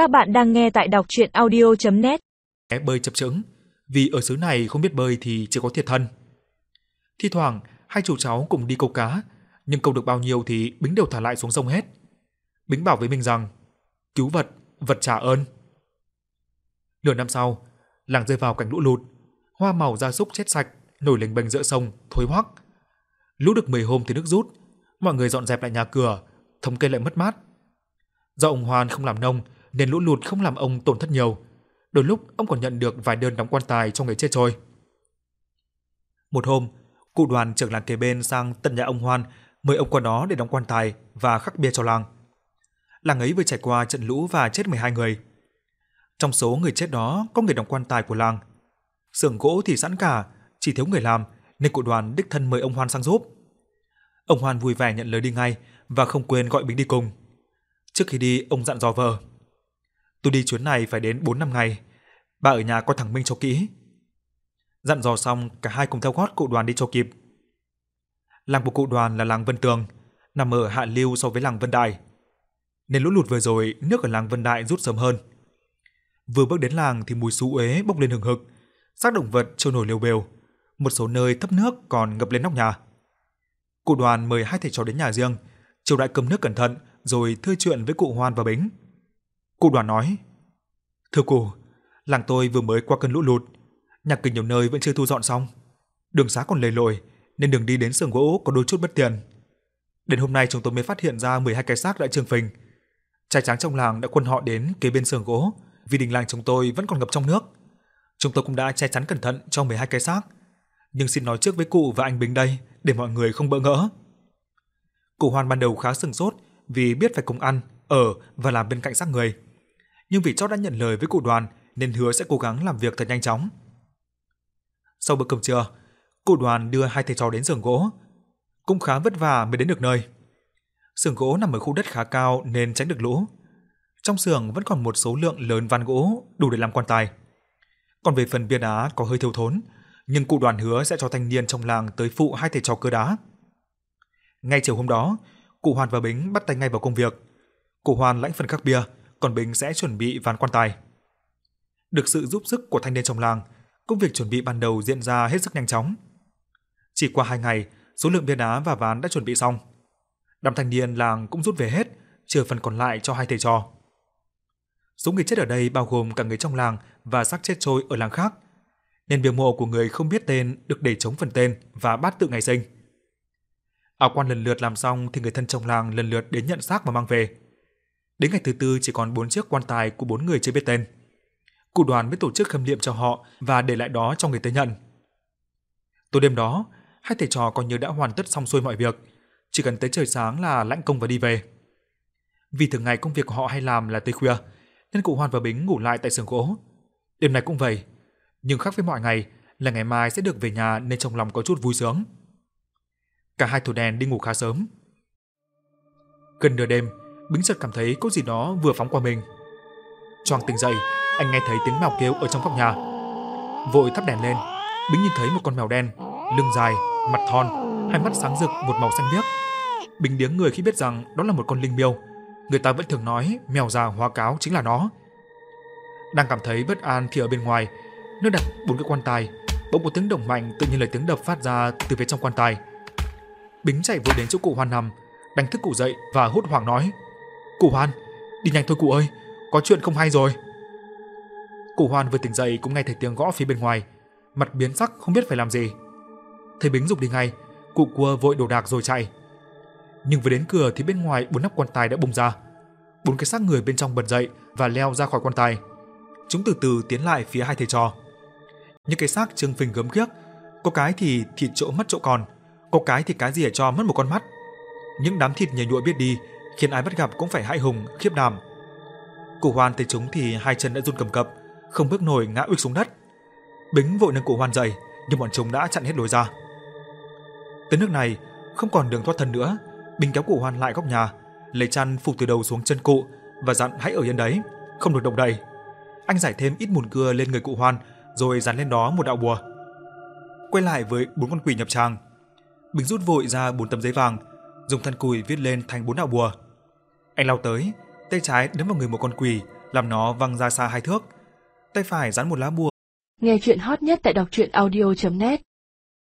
Các bạn đang nghe tại đọc chuyện audio.net Bơi chập chững, vì ở xứ này không biết bơi thì chưa có thiệt thân. Thi thoảng, hai chú cháu cùng đi câu cá, nhưng câu được bao nhiêu thì Bính đều thả lại xuống sông hết. Bính bảo với mình rằng, cứu vật, vật trả ơn. Nửa năm sau, làng rơi vào cảnh lũ lụt, hoa màu gia súc chết sạch, nổi lềnh bềnh giữa sông, thối hoắc. Lũ được 10 hôm thì nước rút, mọi người dọn dẹp lại nhà cửa, thống kê lại mất mát. Do ông Hoan không làm nông nên lũ lụt không làm ông tổn thất nhiều. Đôi lúc ông còn nhận được vài đơn đóng quan tài cho người chết trôi. Một hôm, cụ đoàn trưởng làng kế bên sang tận nhà ông Hoan mời ông qua đó để đóng quan tài và khắc bia cho làng. Làng ấy vừa trải qua trận lũ và chết 12 người. Trong số người chết đó có người đóng quan tài của làng. Xưởng gỗ thì sẵn cả, chỉ thiếu người làm nên cụ đoàn đích thân mời ông Hoan sang giúp. Ông Hoan vui vẻ nhận lời đi ngay và không quên gọi Bính đi cùng. Trước khi đi, ông dặn dò vợ. Tôi đi chuyến này phải đến 4 năm ngày. Bà ở nhà coi thằng Minh cho kỹ. Dặn dò xong, cả hai cùng theo gót cụ đoàn đi cho kịp. Làng của cụ đoàn là làng Vân Tường, nằm ở hạ lưu so với làng Vân Đại. Nên lũ lụt vừa rồi, nước ở làng Vân Đại rút sớm hơn. Vừa bước đến làng thì mùi xú uế bốc lên hừng hực, xác động vật trôi nổi liều bều, một số nơi thấp nước còn ngập lên nóc nhà. Cụ đoàn mời hai thầy trò đến nhà riêng, triều đại cầm nước cẩn thận rồi thưa chuyện với cụ Hoan và Bính. Cụ đoàn nói: "Thưa cụ, làng tôi vừa mới qua cơn lũ lụt, nhà cửa nhiều nơi vẫn chưa thu dọn xong, đường xá còn lầy lội nên đường đi đến xưởng gỗ có đôi chút bất tiện. Đến hôm nay chúng tôi mới phát hiện ra 12 cái xác đã trương phình. Trai tráng trong làng đã quân họ đến kế bên xưởng gỗ, vì đình làng chúng tôi vẫn còn ngập trong nước. Chúng tôi cũng đã che chắn cẩn thận trong 12 cái xác, nhưng xin nói trước với cụ và anh Bình đây để mọi người không bỡ ngỡ." Cụ Hoan ban đầu khá sừng sốt vì biết phải cùng ăn, ở và làm bên cạnh xác người. Nhưng vì chót đã nhận lời với cụ đoàn nên hứa sẽ cố gắng làm việc thật nhanh chóng. Sau bữa cơm trưa, cụ đoàn đưa hai thầy trò đến xưởng gỗ. Cũng khá vất vả mới đến được nơi. Xưởng gỗ nằm ở khu đất khá cao nên tránh được lũ. Trong xưởng vẫn còn một số lượng lớn ván gỗ đủ để làm quan tài. Còn về phần bia đá có hơi thiếu thốn, nhưng cụ đoàn hứa sẽ cho thanh niên trong làng tới phụ hai thầy trò cưa đá. Ngay chiều hôm đó, cụ Hoàn và Bính bắt tay ngay vào công việc. Cụ Hoàn lãnh phần khắc bia, còn bình sẽ chuẩn bị ván quan tài. Được sự giúp sức của thanh niên trong làng, công việc chuẩn bị ban đầu diễn ra hết sức nhanh chóng. Chỉ qua hai ngày, số lượng bia đá và ván đã chuẩn bị xong. Đám thanh niên làng cũng rút về hết, trừ phần còn lại cho hai thầy trò. Số người chết ở đây bao gồm cả người trong làng và xác chết trôi ở làng khác, nên bia mộ của người không biết tên được để chống phần tên và bát tự ngày sinh. áo quan lần lượt làm xong thì người thân trong làng lần lượt đến nhận xác và mang về. Đến ngày thứ tư chỉ còn bốn chiếc quan tài của bốn người chưa biết tên. Cụ đoàn mới tổ chức khâm liệm cho họ và để lại đó cho người tới nhận. Tối đêm đó, hai thầy trò coi như đã hoàn tất xong xuôi mọi việc, chỉ cần tới trời sáng là lãnh công và đi về. Vì thường ngày công việc của họ hay làm là tới khuya, nên cụ hoàn và Bính ngủ lại tại xưởng gỗ. Đêm nay cũng vậy, nhưng khác với mọi ngày là ngày mai sẽ được về nhà nên trong lòng có chút vui sướng. Cả hai thổ đèn đi ngủ khá sớm. Gần nửa đêm, Bính chợt cảm thấy có gì đó vừa phóng qua mình. Choàng tỉnh dậy, anh nghe thấy tiếng mèo kêu ở trong góc nhà. Vội thắp đèn lên, Bính nhìn thấy một con mèo đen, lưng dài, mặt thon, hai mắt sáng rực một màu xanh biếc. Bính điếng người khi biết rằng đó là một con linh miêu. Người ta vẫn thường nói mèo già hóa cáo chính là nó. Đang cảm thấy bất an thì ở bên ngoài, nơi đặt bốn cái quan tài, bỗng một tiếng động mạnh tự nhiên lời tiếng đập phát ra từ phía trong quan tài. Bính chạy vội đến chỗ cụ Hoan nằm, đánh thức cụ dậy và hốt hoảng nói: "Cụ Hoan, đi nhanh thôi cụ ơi, có chuyện không hay rồi." Cụ Hoan vừa tỉnh dậy cũng nghe thấy tiếng gõ phía bên ngoài, mặt biến sắc không biết phải làm gì. Thấy Bính dục đi ngay, cụ cua vội đồ đạc rồi chạy. Nhưng vừa đến cửa thì bên ngoài bốn nắp quan tài đã bung ra. Bốn cái xác người bên trong bật dậy và leo ra khỏi quan tài. Chúng từ từ tiến lại phía hai thầy trò. Những cái xác trương phình gớm ghiếc, có cái thì thịt chỗ mất chỗ còn, có cái thì cái gì ở cho mất một con mắt. Những đám thịt nhầy nhụa biết đi, khiến ai bắt gặp cũng phải hãi hùng, khiếp đảm. Cụ Hoan thấy chúng thì hai chân đã run cầm cập, không bước nổi ngã uịch xuống đất. Bính vội nâng cụ Hoan dậy, nhưng bọn chúng đã chặn hết lối ra. Tới nước này, không còn đường thoát thân nữa, Bính kéo cụ Hoan lại góc nhà, lấy chăn phủ từ đầu xuống chân cụ và dặn hãy ở yên đấy, không được động đậy. Anh giải thêm ít mùn cưa lên người cụ Hoan, rồi dán lên đó một đạo bùa. Quay lại với bốn con quỷ nhập tràng, Bình rút vội ra bốn tấm giấy vàng, dùng than củi viết lên thành bốn đạo bùa. Anh lao tới, tay trái đấm vào người một con quỷ, làm nó văng ra xa hai thước. Tay phải dán một lá bùa. Nghe chuyện hot nhất tại đọc truyện audio.net